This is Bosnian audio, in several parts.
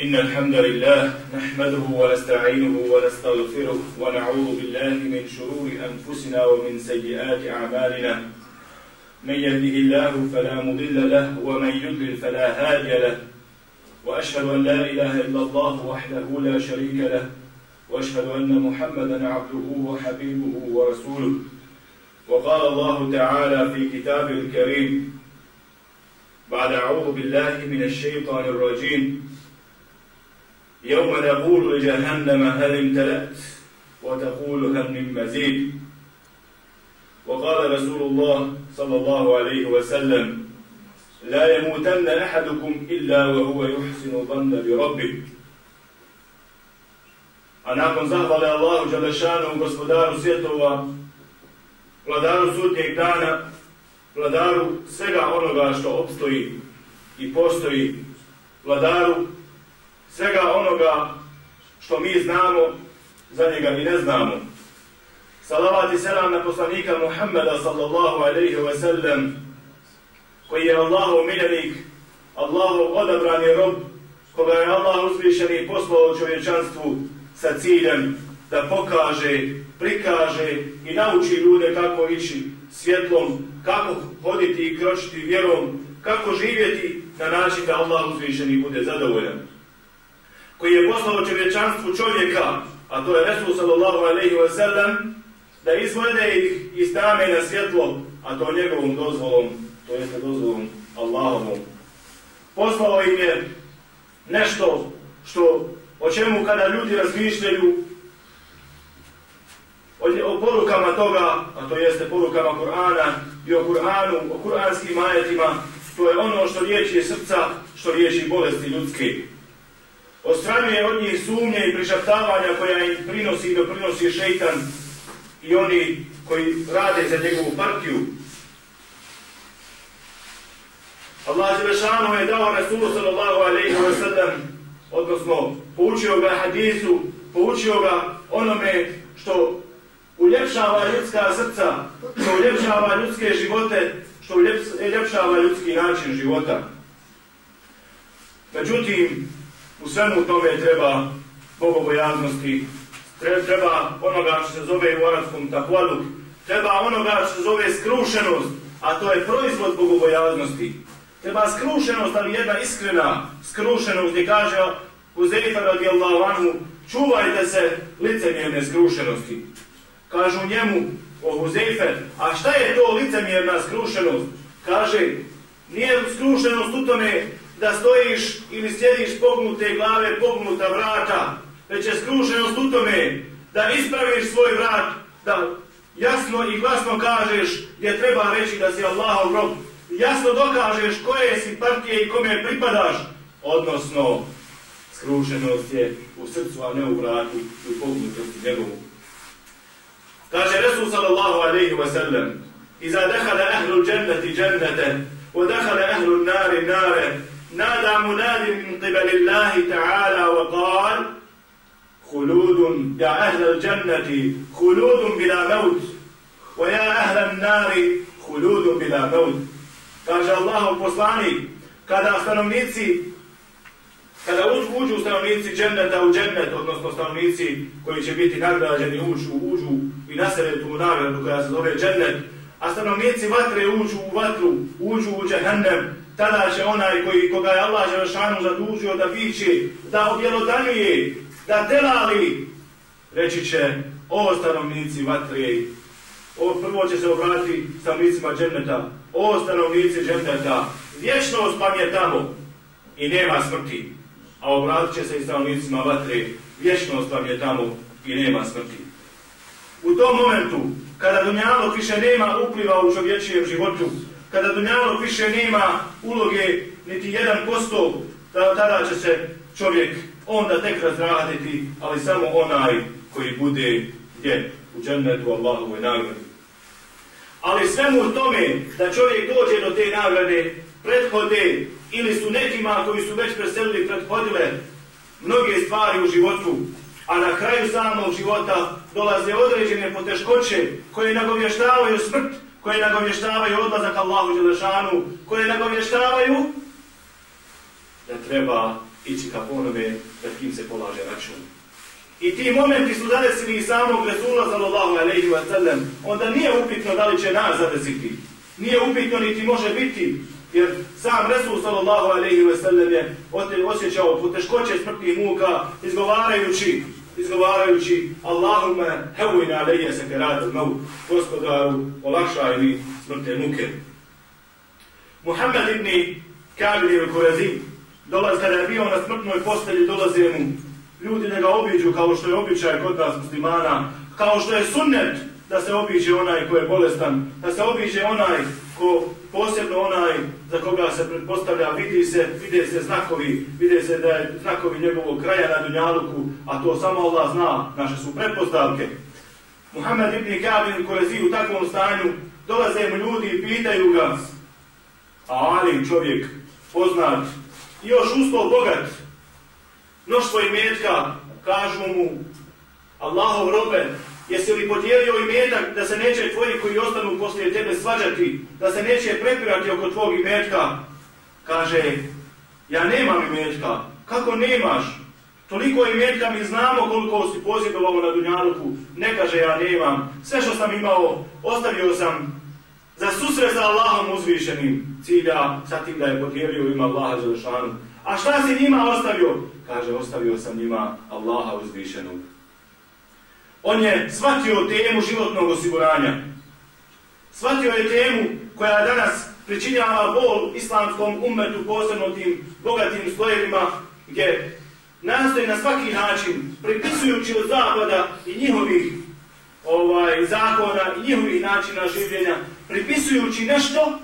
إن الحمد لله نحمده ونستعينه ونستغفره ونعوذ بالله من شرور أنفسنا ومن سيئات أعمالنا. من يهده الله فلا مضل له ومن يضلل فلا هادي له. وأشهد أن لا إله إلا الله وحده لا شريك له. وأشهد أن محمدا عبده وحبيبه ورسوله. وقال الله تعالى في كتابه الكريم بعد أعوذ بالله من الشيطان الرجيم. يوم نقول لجهنم هل امتلأت وتقول هل من مزيد وقال رسول الله صلى الله عليه وسلم لا يموتن أحدكم إلا وهو يحسن ظن بربه A nakon zahvale Allahu Đalešanu, gospodaru svjetova, vladaru sudnjeg dana, vladaru svega onoga što obstoji i postoji, vladaru svega onoga što mi znamo, za njega mi ne znamo. Salavat i selam na poslanika Muhammeda sallallahu alaihi wa sallam, koji je Allahov miljenik, Allahov odabrani rob, koga je Allah uzvišeni poslao čovječanstvu sa ciljem da pokaže, prikaže i nauči ljude kako ići svjetlom, kako hoditi i kročiti vjerom, kako živjeti na način da Allah uzvišeni bude zadovoljan. Koji je poslao čovječanstvu čovjeka, a to je Resul sallallahu alaihi wa sallam, da izvede ih iz tame na svjetlo, a to njegovom dozvolom, to jeste dozvolom Allahovom. Poslao im je nešto što o čemu kada ljudi razmišljaju o, o porukama toga, a to jeste porukama Kur'ana i o Kur'anu, o kur'anskim ajetima, to je ono što liječi srca, što liječi bolesti ljudske. Ostranjuje od njih sumnje i prišaptavanja koja im prinosi i doprinosi šeitan i oni koji rade za njegovu partiju. Allah Želešanu je dao Rasulu sallallahu alaihi wa sallam odnosno poučio ga hadisu, poučio ga onome što uljepšava ljudska srca, što uljepšava ljudske živote, što uljepšava ljudski način života. Međutim, u svemu tome treba bogobojaznosti, treba onoga što se zove u arabskom takvaluk, treba onoga što se zove skrušenost, a to je proizvod bogobojaznosti. Treba skrušenost, ali jedna iskrena skrušenost gdje kaže Huzeifa radijallahu anhu, čuvajte se licemjerne skrušenosti. Kažu njemu, o Huzeife, a šta je to licemjerna skrušenost? Kaže, nije skrušenost u tome da stojiš ili sjediš pognute glave, pognuta vrata, već je skrušenost u tome da ispraviš svoj vrat, da jasno i glasno kažeš gdje treba reći da si Allahov rob, jasno dokažeš koje si partije i kome pripadaš, odnosno skrušenost je u srcu, a ne u vratu i u pognutosti njegovu. Kaže Resul sallallahu alaihi wa sallam Iza dehala ahlu dženneti džennete wa dehala ahlu nari nare nada munadi min qibali Allahi ta'ala wa qal خلود يا أهل الجنة خلود بلا موت ويا أهل النار خلود بلا موت kaže Allah poslanik kada stanovnici kada uđu stanovnici dženneta u džennet odnosno stanovnici koji će biti nagrađeni uđu, uđu i nasere tu nagradu koja se zove džennet a stanovnici vatre uđu u vatru uđu u džehennem tada će onaj koji, koga je Allah Želešanu zadužio da viće, da objelodanjuje, da delali, reći će, o stanovnici vatrije, o, prvo će se obratiti stanovnicima dženneta, o stanovnici dženneta, vječnost vam je tamo. I nema smrti, a obratit će se i stanovnicima vatre, vječnost vam je tamo i nema smrti. U tom momentu, kada Dunjalog više nema upliva u čovječijem životu, kada Dunjalog više nema uloge niti jedan posto, tada će se čovjek onda tek razraditi, ali samo onaj koji bude gdje u džennetu Allahovoj nagradi. Ali svemu u tome da čovjek dođe do te nagrade, prethode ili su nekima koji su već preselili prethodile mnoge stvari u životu, a na kraju samog života dolaze određene poteškoće koje nagovještavaju smrt, koje nagovještavaju odlazak Allahu Đelešanu, koje nagovještavaju da treba ići ka onome pred kim se polaže račun. I ti momenti su zadesili i samog Resula sallallahu alaihi wa sallam, onda nije upitno da li će nas zadesiti. Nije upitno niti može biti, jer sam Resul sallallahu alaihi wa sallam je osjećao poteškoće smrtnih muka, izgovarajući, izgovarajući Allahumme hevojna alaije se keratu mau, gospodaru, olakšaj mi smrte muke. Muhammed ibn Kabir il-Kurazi, dolaz, kada je bio na smrtnoj postelji, dolaze mu ljudi da ga obiđu kao što je običaj kod nas muslimana, kao što je sunnet da se obiđe onaj ko je bolestan, da se obiđe onaj ko posebno onaj za koga se pretpostavlja, vidi se, vide se znakovi, vide se da je znakovi njegovog kraja na Dunjaluku, a to samo Allah zna, naše su pretpostavke. Muhammed ibn Kabin Korezi u takvom stanju, dolaze mu ljudi i pitaju ga, a Ali čovjek poznat, još usto bogat, mnoštvo imetka, kažu mu, Allahov robe, jesi li podijelio imetak da se neće tvoji koji ostanu poslije tebe svađati, da se neće prepirati oko tvog imetka? Kaže, ja nemam imetka. Kako nemaš? Toliko imetka mi znamo koliko si pozidovalo na Dunjaluku. Ne kaže, ja nemam. Sve što sam imao, ostavio sam za susre sa Allahom uzvišenim cilja, sa tim da je podijelio ima Allaha Đelešanu. A šta si njima ostavio? Kaže, ostavio sam njima Allaha uzvišenog. On je shvatio temu životnog osiguranja. Shvatio je temu koja danas pričinjava bol islamskom umetu, posebno tim bogatim slojevima, gdje nastoji na svaki način, pripisujući od zapada i njihovih ovaj zakona i njihovih načina življenja, pripisujući nešto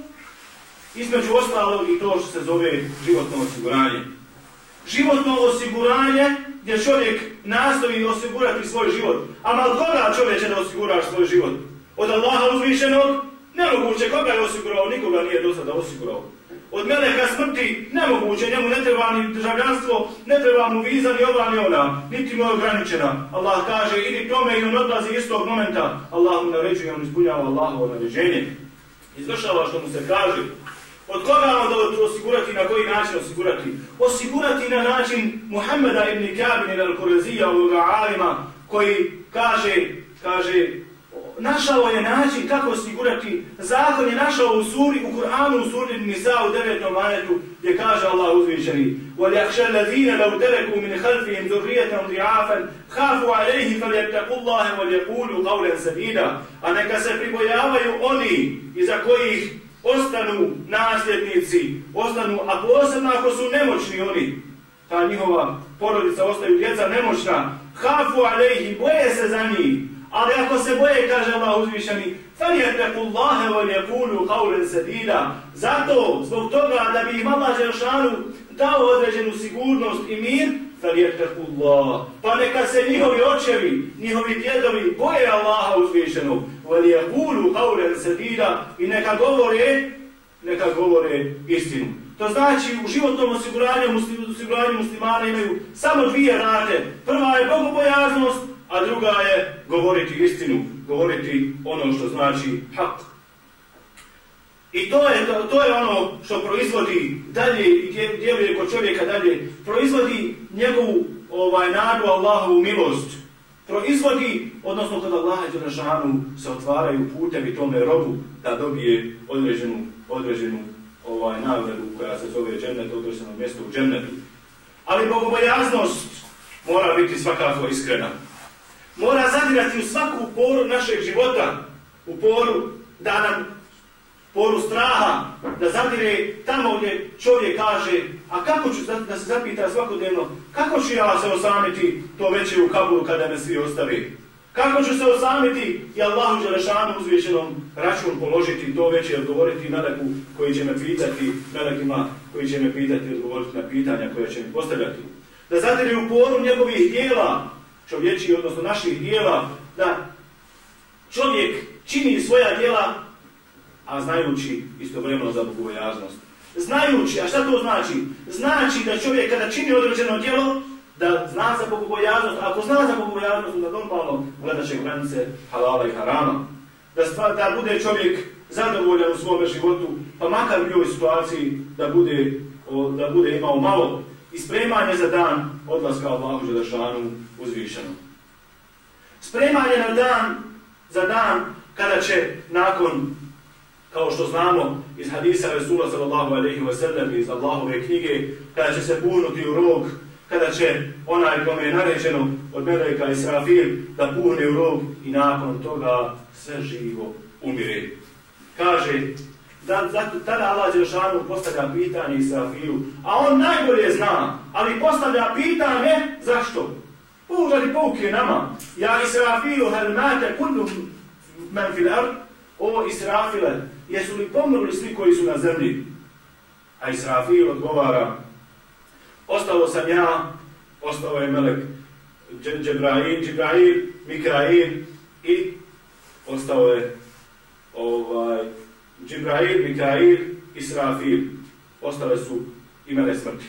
između ostalog i to što se zove životno osiguranje. Životno osiguranje gdje čovjek nastoji osigurati svoj život. A mal koga čovječe da osiguraš svoj život? Od Allaha uzvišenog? Nemoguće, koga je osigurao? Nikoga nije do sada osigurao. Od meleka smrti nemoguće, njemu ne treba ni državljanstvo, ne treba mu viza, ni ova, ni ona, niti mu je ograničena. Allah kaže, idi tome i on odlazi istog momenta. Allah mu naređuje, on ispunjava Allahovo naređenje. Izvršava što mu se kaže. Od koga onda osigurati, na koji način osigurati? Osigurati na način Muhammeda ibn Kabin al-Kurezija, ovoga alima, koji kaže, kaže, našao je način kako osigurati, zakon je našao u suri, u Kur'anu, u suri Nisa u devetnom ajetu, gdje kaže Allah uzvišeni وَلْيَحْشَ الَّذِينَ لَوْ تَرَكُوا مِنْ خَلْفِهِمْ ذُرِّيَةً ضِعَافًا خَافُوا عَلَيْهِ فَلْيَتَّقُوا اللَّهَ وَلْيَقُولُوا قَوْلًا سَدِيدًا A neka se pribojavaju oni iza kojih ostanu nasljednici, ostanu, a posebno ako su nemoćni oni, ta njihova porodica ostaju djeca nemoćna, hafu alejhi, boje se za njih, ali ako se boje, kaže Allah uzvišani, فَلْيَتَقُوا اللَّهَ وَلْيَقُولُوا قَوْلًا سَدِيدًا Zato, zbog toga, da bi im Allah Želšanu dao određenu sigurnost i mir, فَلْيَتَقُوا اللَّهَ Pa neka se njihovi očevi, njihovi djedovi boje Allaha uzvišenog, وَلْيَقُولُوا قَوْلًا سَدِيدًا I neka govore, neka govore istinu. To znači u životnom osiguranju, muslim, osiguranju muslimana imaju samo dvije rade. Prva je bogobojaznost, a druga je govoriti istinu, govoriti ono što znači hak. I to je, to, to je ono što proizvodi dalje i djeluje kod čovjeka dalje, proizvodi njegovu ovaj, nadu Allahovu milost, proizvodi, odnosno kada Allaha i Đelešanu se otvaraju putevi tome robu da dobije određenu, određenu ovaj, nagradu koja se zove džennet, određeno mjesto u džennetu. Ali bogobojaznost mora biti svakako iskrena mora zadirati u svaku poru našeg života, u poru da nam poru straha, da zadire tamo gdje čovjek kaže, a kako ću da se zapita svakodnevno, kako ću ja se osamiti to veće u kaburu kada me svi ostavi? Kako ću se osamiti i Allahu Đelešanu uzvišenom račun položiti to veće i odgovoriti meleku koji će me pitati, melekima koji će me pitati i odgovoriti na pitanja koje će mi postavljati? Da zadire u poru njegovih dijela, čovječi, odnosno naših dijela, da čovjek čini svoja dijela, a znajući istovremeno za bogobojaznost. Znajući, a šta to znači? Znači da čovjek kada čini određeno djelo, da zna za bogobojaznost, ako zna za bogobojaznost, da normalno gleda će granice halala i harama. Da, stvar, da bude čovjek zadovoljan u svome životu, pa makar u situaciji da bude, o, da bude imao malo i spremanje za dan odlaska Allahu Đelešanu uzvišeno. Spremanje na dan, za dan kada će nakon, kao što znamo iz hadisa Resula sallallahu alaihi wa sallam iz Allahove knjige, kada će se punuti u rog, kada će onaj kome je naređeno od Meleka i Srafil da puhne u rog i nakon toga sve živo umire. Kaže, da, da, tada Allah Đelšanu postavlja pitanje Israfilu, a on najbolje zna, ali postavlja pitanje zašto? Pogledaj pouke nama. Ja Israfilu, hel mate kullu men fil ard, o Israfile, jesu li pomrli svi koji su na zemlji? A Israfil odgovara, ostalo sam ja, ostao je Melek Džebrail, Džebrail, Mikrail i ostao je ovaj, Džibrail, Mikail, Israfil. Ostale su imene smrti.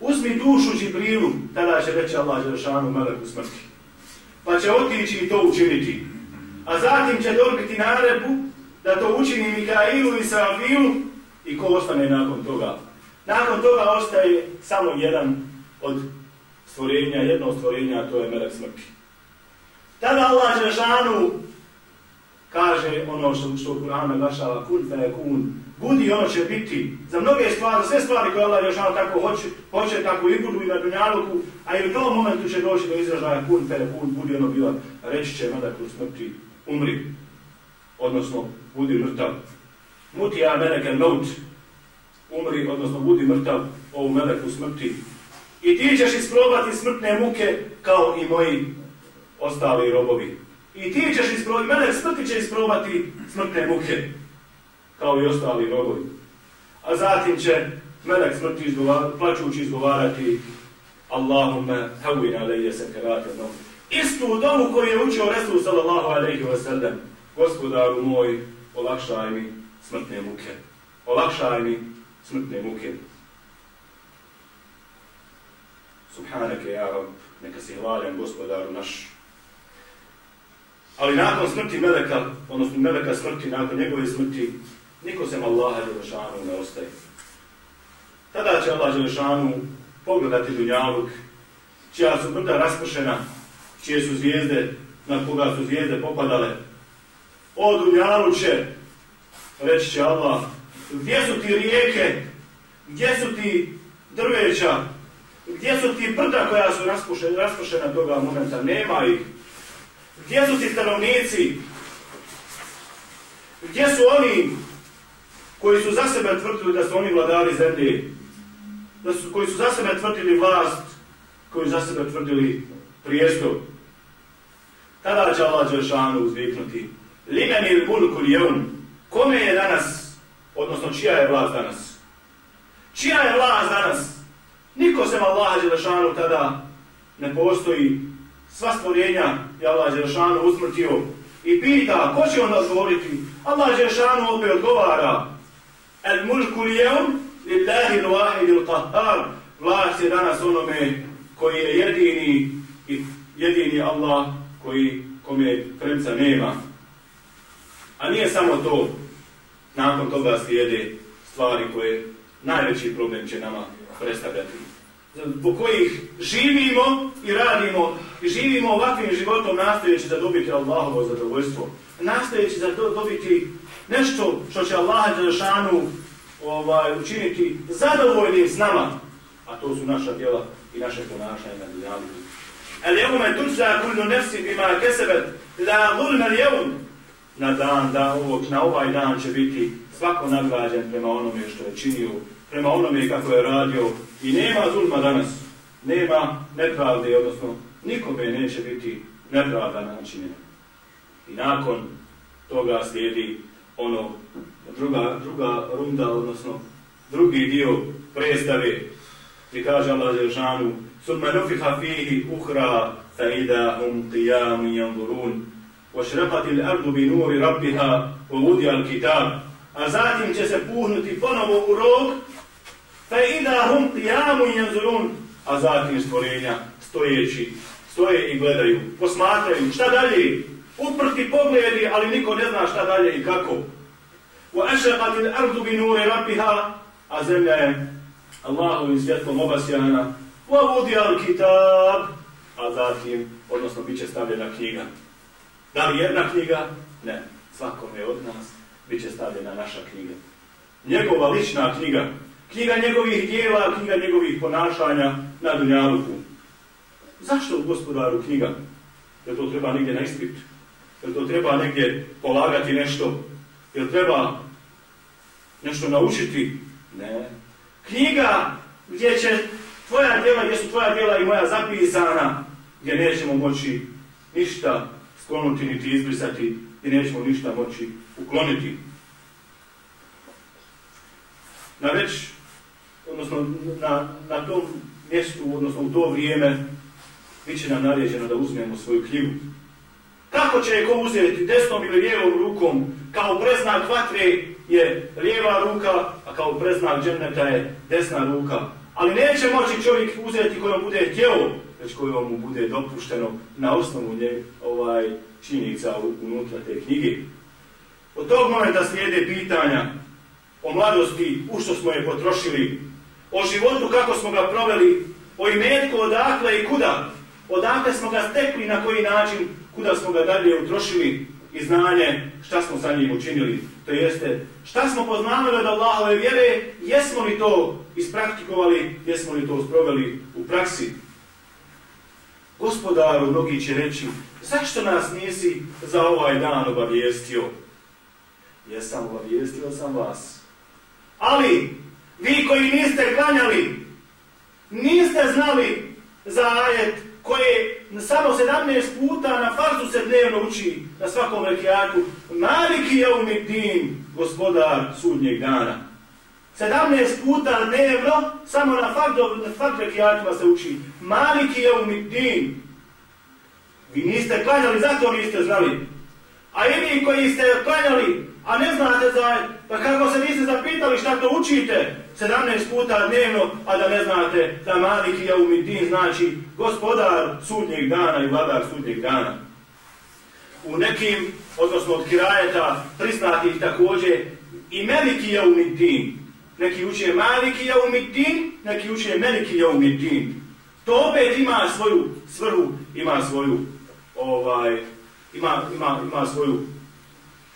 Uzmi dušu Džibrilu, tada će reći Allah Đelšanu Meleku smrti. Pa će otići i to učiniti. A zatim će dobiti narebu da to učini Mikailu i Israfilu i ko ostane nakon toga. Nakon toga ostaje samo jedan od stvorenja, jedno stvorenja, to je Melek smrti. Tada Allah Žešanu kaže ono što, što Kur'an naglašava, kun fe kun, budi ono će biti, za mnoge stvari, sve stvari koje Allah Žešanu tako hoće, hoće tako i budu i na dunjaluku, a i u tom momentu će doći do izražaja kun fe kun, budi ono bila, reći će Melek smrti, umri, odnosno budi mrtav. Muti ja meleke maut, umri, odnosno budi mrtav ovu meleku smrti. I ti ćeš isprobati smrtne muke kao i moji ostali robovi. I ti ćeš isprobati, melek smrti će isprobati smrtne muke kao i ostali robovi. A zatim će melek smrti izgovar, plaćući izgovarati Allahumme hawin alejje sekerate no. Istu domu koju je učio Resul sallallahu alaihi wa sallam. Gospodaru moj, olakšaj mi smrtne muke. Olakšaj mi smrtne muke. Subhaneke, ja rab, neka se hvaljam gospodaru naš. Ali nakon smrti Meleka, odnosno Meleka smrti, nakon njegove smrti, niko sem Allaha Đelešanu ne ostaje. Tada će Allah Đelešanu pogledati Dunjaluk, čija su brda raspršena, čije su zvijezde, na koga su zvijezde popadale. O Dunjaluče, reći će Allah, gdje su ti rijeke, gdje su ti drveća, gdje su ti brda koja su raspušena, raspušena toga momenta, nema ih. Gdje su ti stanovnici, gdje su oni koji su za sebe tvrdili da su oni vladari zemlje, da su, koji su za sebe tvrdili vlast, koji su za sebe tvrdili prijestol. Tada će Allah Đelšanu uzviknuti, Limen il mulku lijevun, kome je danas Odnosno, čija je vlast danas? Čija je vlast danas? Niko sem Allah Đelešanu tada ne postoji. Sva stvorenja je Allah Đelešanu usmrtio. I pita, ko će onda odgovoriti? Allah Đelešanu opet odgovara. El mulku lijevom lillahi nuahid il qahar. Vlast je danas onome koji je jedini i jedini Allah koji kome premca nema. A nije samo to nakon toga slijede stvari koje najveći problem će nama predstavljati. Zbog kojih živimo i radimo i živimo ovakvim životom nastojeći da dobiti Allahovo zadovoljstvo. Nastojeći da dobiti nešto što će Allah Đelešanu ovaj, učiniti zadovoljnim s nama. A to su naša djela i naše ponašanje na dunjalu. El jevme tuđa kullu nefsi bima kesebet la zulme jevme na dan, da ovog, na ovaj dan će biti svako nagrađen prema onome što je činio, prema onome kako je radio. I nema zulma danas, nema nepravde, odnosno nikome neće biti nepravda načinjena. I nakon toga slijedi ono druga, druga runda, odnosno drugi dio predstave, gdje kaže Allah Žešanu, Summa nufiha fihi uhra, fa ida hum qiyamu yanzurun, وشرقت الأرض بنور ربها ووضع الكتاب أزاتم تسبوه تفنه أروك فإذا هم قيام ينزلون أزاتم stvorenja stojeći, stoje i gledaju, posmatraju, šta dalje? Uprti pogledi, ali niko ne zna šta dalje i kako. وأشرقت الأرض بنور ربها a zemlja je Allahovim svjetlom obasjana, وَوُدِيَ al a zatim, odnosno, bit će stavljena knjiga. Da li jedna knjiga? Ne. Svakome od nas bit će stavljena naša knjiga. Njegova lična knjiga. Knjiga njegovih dijela, knjiga njegovih ponašanja na dunjaluku. Zašto u gospodaru knjiga? Jer to treba negdje na ispit? Jer to treba negdje polagati nešto? Jer treba nešto naučiti? Ne. Knjiga gdje će tvoja djela, jesu tvoja djela i moja zapisana, gdje nećemo moći ništa sklonuti niti izbrisati i nećemo ništa moći ukloniti. Na već, odnosno na, na tom mjestu, odnosno u to vrijeme, bit će nam naređeno da uzmemo svoju knjigu. Kako će je ko uzeti desnom ili lijevom rukom, kao preznak vatre je lijeva ruka, a kao preznak dženeta je desna ruka. Ali neće moći čovjek uzeti kojom bude htjeo, već kojom mu bude dopušteno na osnovu nje, ovaj, činjenica unutra te knjige. Od tog momenta slijede pitanja o mladosti, u što smo je potrošili, o životu kako smo ga proveli, o imetku odakle i kuda, odakle smo ga stekli, na koji način, kuda smo ga dalje utrošili i znanje, šta smo sa njim učinili. To jeste, šta smo poznali od Allahove vjere, jesmo li to ispraktikovali, jesmo li to sproveli u praksi. Gospodaru, mnogi će reći, zašto nas nisi za ovaj dan obavijestio? Jesam obavijestio sam vas. Ali, vi koji niste klanjali, niste znali za ajet koje samo 17 puta na farzu se dnevno uči na svakom rekiatu. Maliki je umitin, gospodar sudnjeg dana. 17 puta dnevno, samo na farzu, na rekiatima se uči. Maliki je umitin, Vi niste klanjali, zato niste znali. A i vi koji ste klanjali, a ne znate za... Pa kako se niste zapitali šta to učite 17 puta dnevno, a da ne znate da Malik i Jaumidin znači gospodar sudnjeg dana i vladar sudnjeg dana. U nekim, odnosno od kirajeta, priznatih također, i Meliki Jaumidin. Neki uče Maliki Jaumidin, neki uče Meliki Jaumidin. To opet ima svoju svrhu, ima svoju ovaj, ima, ima, ima svoju,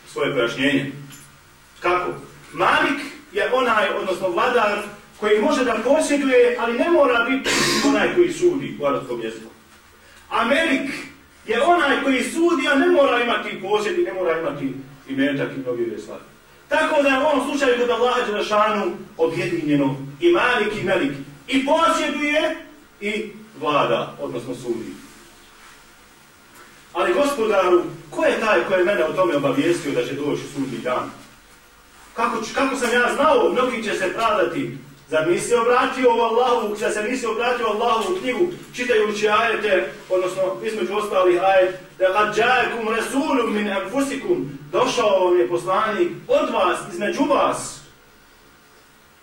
svoje pojašnjenje. Kako? Malik je onaj, odnosno vladar, koji može da posjeduje, ali ne mora biti onaj koji sudi u arabskom jeziku. Amerik je onaj koji sudi, a ne mora imati posjed i ne mora imati i metak i mnogi stvari. Tako da je u ovom slučaju kod Allaha Đelešanu objedinjeno i Malik i Melik. I posjeduje i vlada, odnosno sudi. Ali gospodaru, ko je taj koji je mene o tome obavijestio da će doći sudni dan? Kako, kako sam ja znao, mnogi će se pravdati. Zar nisi obratio u Allahu, zar se nisi obratio Allahu u knjigu, čitajući ajete, odnosno između ostalih ajet, da kad džajekum resulum min enfusikum, došao vam je poslanik od vas, između vas.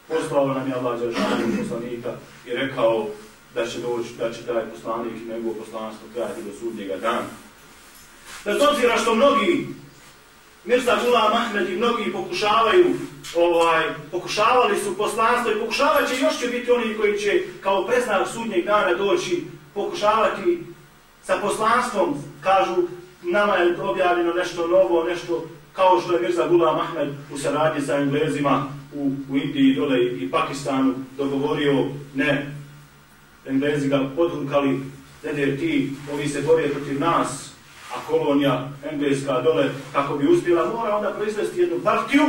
Poslao nam je Allah Đeršanu poslanika i rekao da će doći, da će taj poslanik i njegov poslanstvo trajati do sudnjega dana. Bez obzira što mnogi, Mirza Gula Mahmed i mnogi pokušavaju, ovaj, pokušavali su poslanstvo i pokušavat će, još će biti oni koji će kao preznak sudnjeg dana doći, pokušavati sa poslanstvom, kažu, nama je objavljeno nešto novo, nešto kao što je Mirza Gula Mahmed u saradnji sa Englezima u, u Indiji, dole i Pakistanu dogovorio, ne, Englezi ga podhukali, ne, ti, ovi se borije protiv nas, a kolonija engleska dole, kako bi uspjela, mora onda proizvesti jednu partiju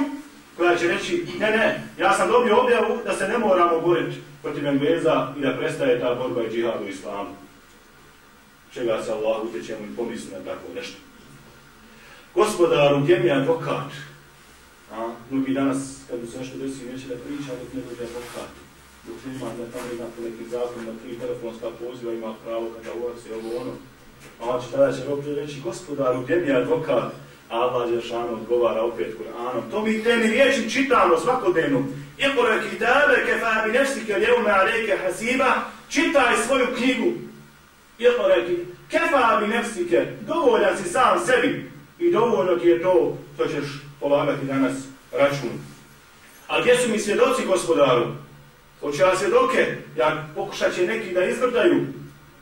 koja će reći, ne, ne, ja sam dobio objavu da se ne moramo boriti protiv engleza i da prestaje ta borba i džihad u islamu. Čega se Allah utječemo i pomisli na tako nešto. Gospodar gdje mi je advokat? A, mnogi danas, kad se nešto desi, neće da priča, dok ne dođe advokat. Dok ima da tamo jedna neki zakon, da tri telefonska poziva ima pravo kada ulazi ovo ono. A on će tada će opet reći, gospodaru, gdje mi je advokat? A Allah Đeršanu odgovara opet Kur'anom. To mi temi riječi čitamo svakodnevno. Iqra kitabe kefa bi nefsike ljevme alejke hasiba. Čitaj svoju knjigu. Iqra kefa bi nefsike. Dovoljan si sam sebi. I dovoljno ti je to što ćeš polagati danas račun. A gdje su mi svjedoci, gospodaru? Hoće ja svjedoke, ja pokušat će neki da izvrdaju.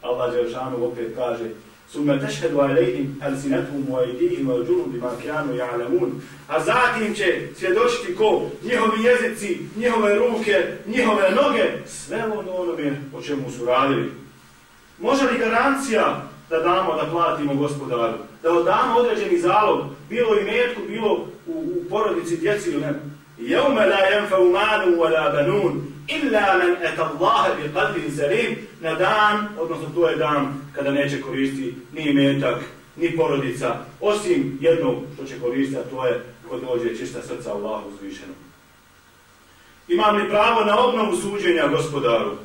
Allah Đeršanu opet kaže, Summe tešhedu alejhim alsinetum u ajdihim u džunu bima kjanu ja'lamun. A zatim će svjedočiti ko? Njihovi jezici, njihove ruke, njihove noge, sve ono onome o čemu su radili. Može li garancija da damo, da platimo gospodaru? Da odamo određeni zalog, bilo i metku, bilo u, u porodici djeci ili ne? Jeume la jenfa umanu wa la banun, illa men et Allahe bi qalbin zalim, na dan, odnosno to je dan kada neće koristiti ni metak, ni porodica, osim jednog što će koristiti, a to je kod dođe čista srca Allahu uzvišeno. Imam li pravo na obnovu suđenja gospodaru?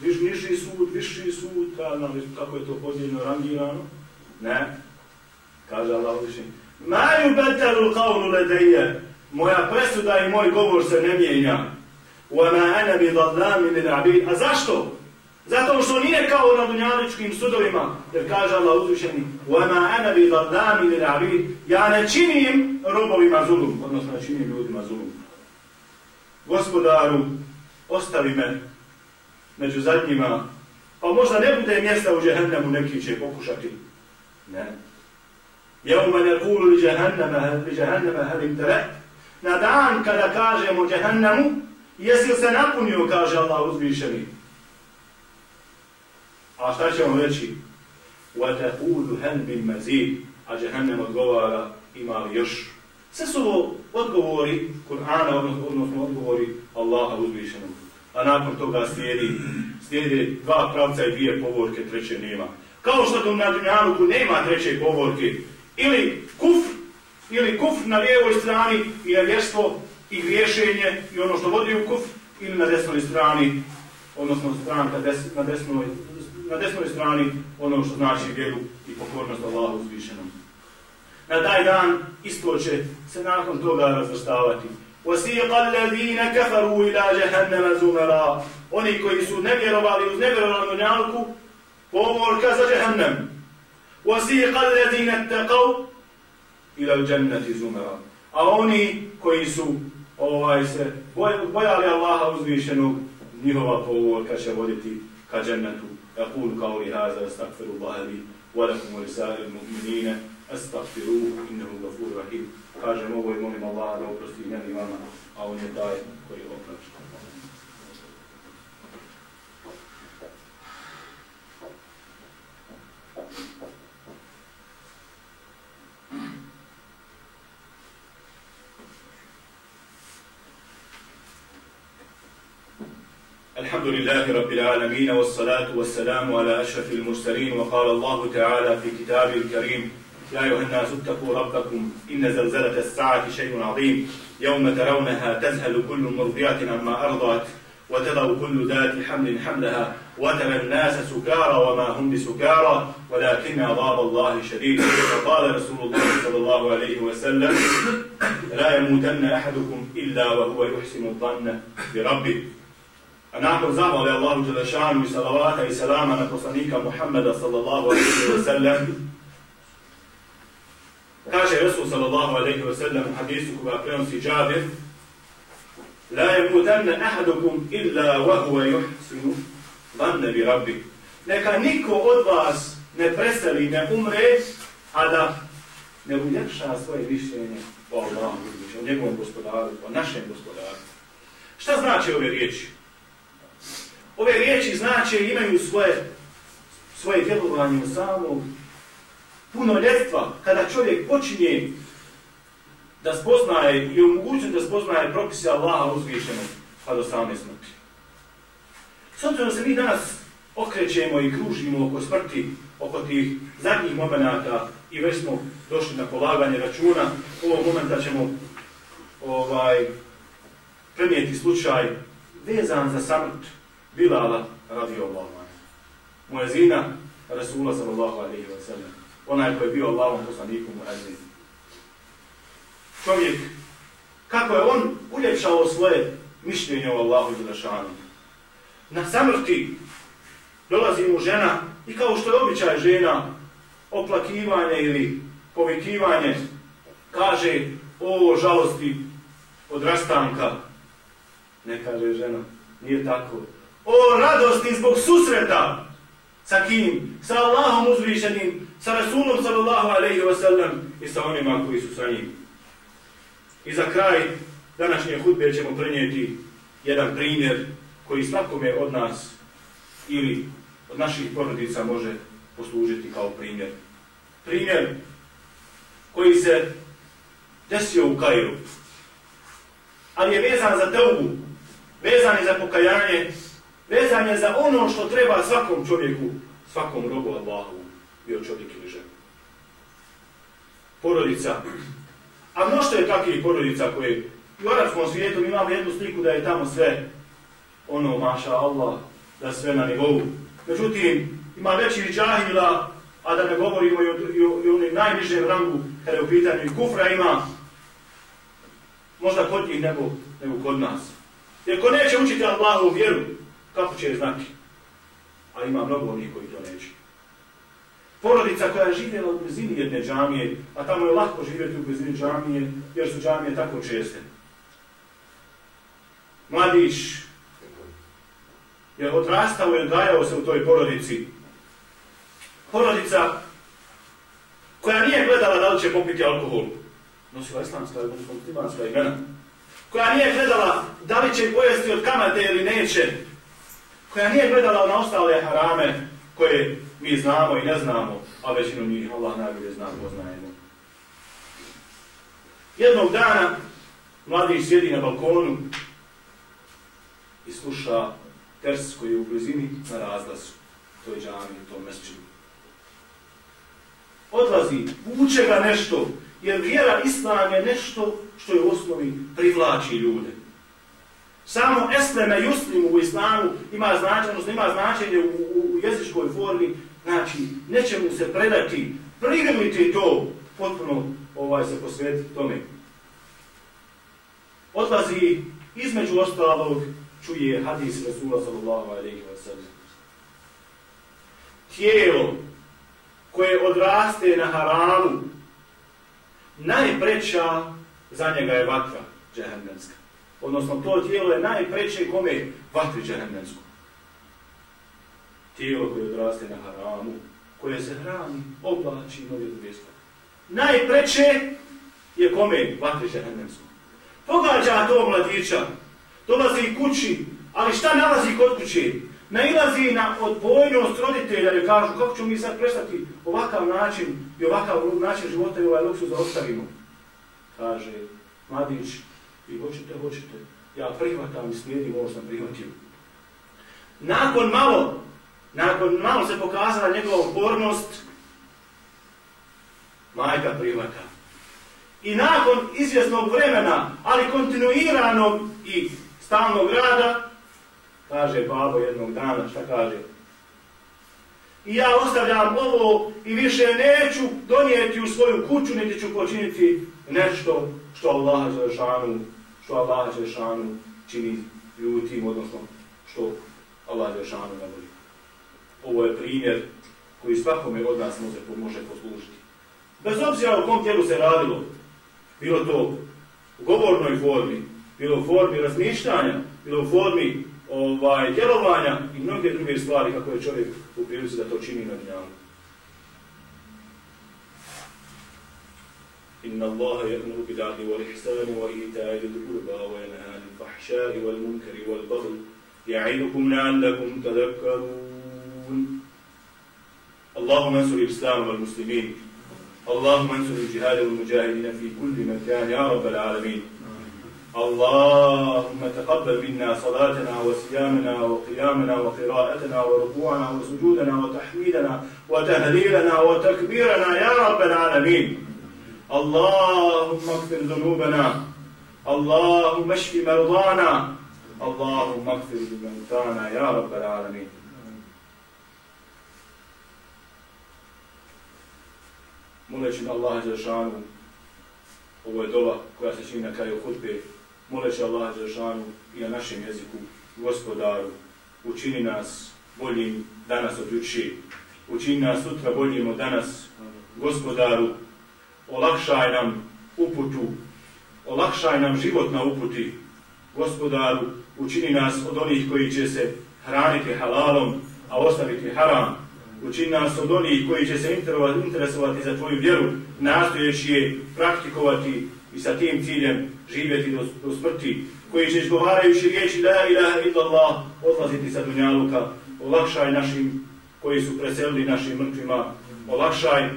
Viš, niži sud, viši sud, kako je to podijeljeno, rangirano? Ne. Kaže Allah uzvišen. Ma ju qawlu qavlu moja presuda i moj govor se ne mijenja. وَمَا أَنَا بِضَلَّامِ لِلْعَبِيدِ A zašto? Zato što nije kao na dunjaličkim sudovima, jer kaže Allah uzvišeni وَمَا أَنَا بِضَلَّامِ لِلْعَبِيدِ Ja ne činim robovima zulum, odnosno ne činim ljudima zulum. Gospodaru, ostavi me među zadnjima, pa možda ne bude mjesta u džehennemu, neki će pokušati. Ne. يَوْمَ نَقُولُ لِجَهَنَّمَ هَلْ إِمْتَرَتْ Na dan kada kažemo džehennemu, jesi se napunio, kaže Allah uzvišeni. A šta će on reći? وَتَقُولُ هَنْ بِمْ مَزِيدِ A džehennem odgovara, ima li još? Sve su ovo odgovori Kur'ana, odnosno odgovori Allaha uzvišenog. A nakon toga slijedi, slijedi dva pravca i dvije povorke, treće nema. Kao što to na dunjaluku nema treće povorke, ili kufr, ili kufr na lijevoj strani i nevjerstvo i griješenje i ono što vodi u kufr, ili na desnoj strani, odnosno stranka des, na, desnoj, na desnoj strani ono što znači vjeru i pokornost Allahu uzvišenom. Na taj dan isto će se nakon toga razvrstavati. وَسِيقَ الَّذِينَ كَفَرُوا إِلَى جَهَنَّمَ زُمَرَا Oni koji su nevjerovali uz nevjerovanu njalku, povorka za džehennem. وَسِيقَ الَّذِينَ اتَّقَوْا ila dženneti zumera. A oni koji su ovaj se bojali Allaha uzvišenog, njihova povorka će voditi ka džennetu. Ja kulu kao li haza, astakfiru Allahi, walakum wa risari mu'minine, astakfiruhu, innehu gafur rahim. Kažem ovo i molim Allaha da oprosti meni vama, a on je taj koji oprašta. الحمد لله رب العالمين والصلاة والسلام على أشرف المرسلين. وقال الله تعالى في كتابه الكريم يا أيها الناس اتقوا ربكم إن زلزلة الساعة شيء عظيم. يوم ترونها تذهل كل مرضية عما أرضت وتضع كل ذات حمل حملها وترى الناس سكارى وما هم بسكارى ولكن عذاب الله شديد. وقال رسول الله صلى الله عليه وسلم لا يموتن أحدكم إلا وهو يحسن الظن بربه. A nakon zahvali Allahu Đelešanu i salavata i salama na poslanika Muhammeda sallallahu alaihi wa sallam, kaže Resul sallallahu alaihi wa sallam u hadisu koga prenosi Džabir, La je mutanne ahadukum illa wa huwa yuhsinu vanne bi rabbi. Neka niko od vas ne preseli, ne umre, a da ne uljepša svoje mišljenje o Allahu, o njegovom gospodaru, o našem gospodaru. Šta znači ove riječi? Ove riječi znače imaju svoje, svoje djelovanje u samog punoljetstva, kada čovjek počinje da spoznaje i omogućuje da spoznaje propise Allaha uzvišenog pa do same smrti. S obzirom se mi danas okrećemo i kružimo oko smrti, oko tih zadnjih momenata i već smo došli na polaganje računa, ovog momenta ćemo ovaj, prenijeti slučaj vezan za samrt Bilala radi Allahu Muezina Rasula sallallahu alaihi wa sallam. Onaj koji je bio Allahom poslanikom Muezin. Čovjek, kako je on uljepšao svoje mišljenje o Allahu Đelešanu. Na samrti dolazi mu žena i kao što je običaj žena, oplakivanje ili povikivanje, kaže, o žalosti, od rastanka. Ne kaže žena, nije tako. O radosti zbog susreta. Sa kim? Sa Allahom uzvišenim, sa Rasulom sallallahu alaihi wa sallam i sa onima koji su sa njim. I za kraj današnje hudbe ćemo prenijeti jedan primjer koji svakome od nas ili od naših porodica može poslužiti kao primjer. Primjer koji se desio u Kairu. Ali je vezan za teubu, vezan je za pokajanje, vezan je za ono što treba svakom čovjeku, svakom robu Allahu, bio čovjek ili žena. Porodica. A mnošto je takvih porodica koje u arabskom svijetu imamo jednu sliku da je tamo sve ono, maša Allah, da sve na nivou. Međutim, ima veći džahila, a da ne govorimo i o, i o, i o onim najnižem rangu, kada je u pitanju i kufra ima, možda kod njih nego, nego kod nas. Jer ko neće učiti Allahu vjeru, kako će je znati? A ima mnogo onih koji to neće. Porodica koja je živjela u blizini jedne džamije, a tamo je lako živjeti u blizini džamije, jer su džamije tako česte. Mladić je odrastao i odgajao se u toj porodici. Porodica koja nije gledala da li će popiti alkohol, nosila islamska ili muslimanska imena, koja nije gledala da li će pojesti od kamate ili neće, koja nije gledala na ostale harame koje mi znamo i ne znamo, a većinu njih Allah najbolje zna, poznajemo. Jednog dana mladić sjedi na balkonu i sluša ters koji je u blizini na razlasu toj džami, u tom mesečinu. Odlazi, uče ga nešto, jer vjera Islam je nešto što je u osnovi privlači ljude. Samo esleme juslimu u islamu ima značajnost, ima značenje u, u, u jezičkoj formi, znači neće mu se predati, primiti to, potpuno ovaj se posvetiti tome. Odlazi između ostalog čuje hadis Rasula sallallahu alaihi wa sallam. Tijelo koje odraste na haramu, najpreća za njega je vatra džehennemska. Odnosno, to tijelo je najpreće kome vatri džehennemsku. Tijelo koje odraste na haramu, koje se hrani, oblači i mnogi druge stvari. Najpreće je kome vatri džehennemsku. Pogađa to mladića, dolazi kući, ali šta nalazi kod kuće? Nailazi na odbojnost roditelja jer kažu kako ćemo mi sad prestati ovakav način i ovakav način života i ovaj luksuz da ostavimo. Kaže, mladić, vi hoćete, hoćete, ja prihvatam i slijedim ovo sam prihvatio. Nakon malo, nakon malo se pokazala njegova upornost, majka prihvata. I nakon izvjesnog vremena, ali kontinuiranog i stalnog rada, kaže babo jednog dana, šta kaže? I ja ostavljam ovo i više neću donijeti u svoju kuću, niti ću počiniti nešto što Allah Žešanu, što Allah Žešanu čini ljutim, odnosno što Allah Žešanu ne voli. Ovo je primjer koji svakome od nas može, može poslužiti. Bez obzira u kom tijelu se radilo, bilo to u govornoj formi, bilo u formi razmišljanja, bilo u formi ovaj, djelovanja i mnoge druge stvari kako je čovjek u prilici da to čini na dnjavu. إن الله يأمر بالعدل والإحسان وإيتاء ذي القربى وينهى عن الفحشاء والمنكر والبغي يعظكم لعلكم تذكرون. اللهم انصر الإسلام والمسلمين. اللهم انصر الجهاد والمجاهدين في كل مكان يا رب العالمين. اللهم تقبل منا صلاتنا وصيامنا وقيامنا وقراءتنا وركوعنا وسجودنا وتحميدنا وتهليلنا وتكبيرنا يا رب العالمين. اللهم اغفر ذنوبنا اللهم اشف مرضانا اللهم اغفر لموتانا يا رب العالمين Moleći Allah za šanu, ovo je dova koja se čini na kraju hutbe, moleći Allah za šanu i na našem jeziku, gospodaru, učini nas boljim danas od juči, učini nas sutra boljim od danas, gospodaru, olakšaj nam uputu, olakšaj nam život na uputi, gospodaru, učini nas od onih koji će se hraniti halalom, a ostaviti haram, učini nas od onih koji će se interesovati za tvoju vjeru, nastojeći je praktikovati i sa tim ciljem živjeti do, do smrti, koji će izgovarajući riječi la ilaha illallah odlaziti sa dunjaluka, olakšaj našim koji su preselili našim mrtvima, olakšaj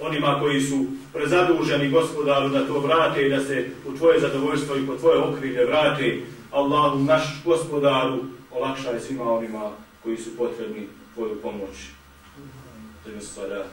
onima koji su prezaduženi gospodaru da to vrate i da se u tvoje zadovoljstvo i po tvoje okrilje vrate, Allahu naš gospodaru, olakšaj svima onima koji su potrebni tvoju pomoć. Tebe sada.